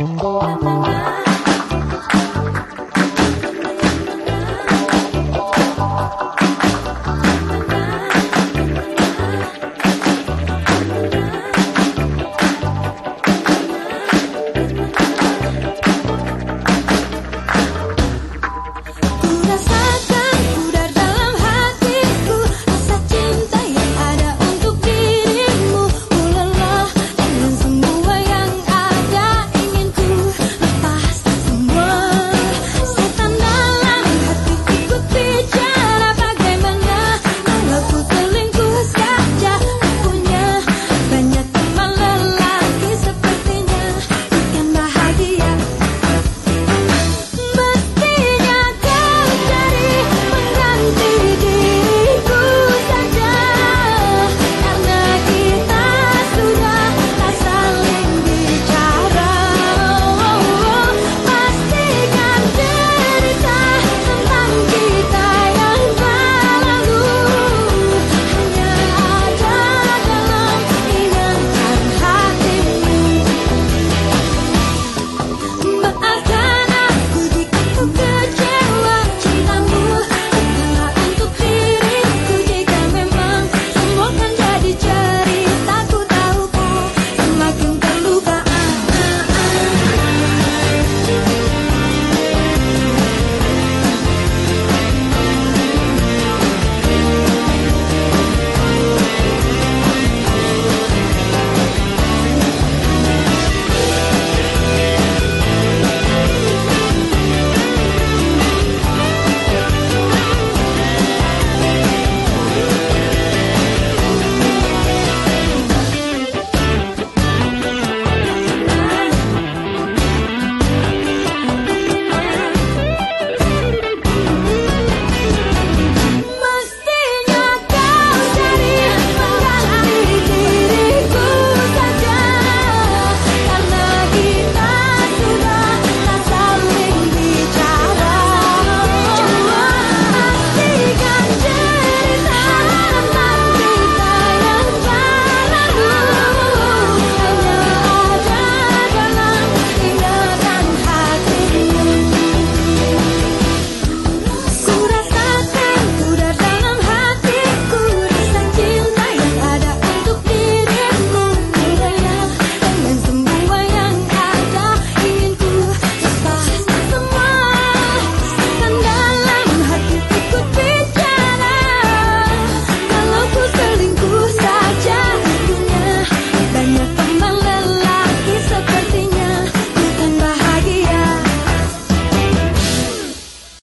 na, na, na.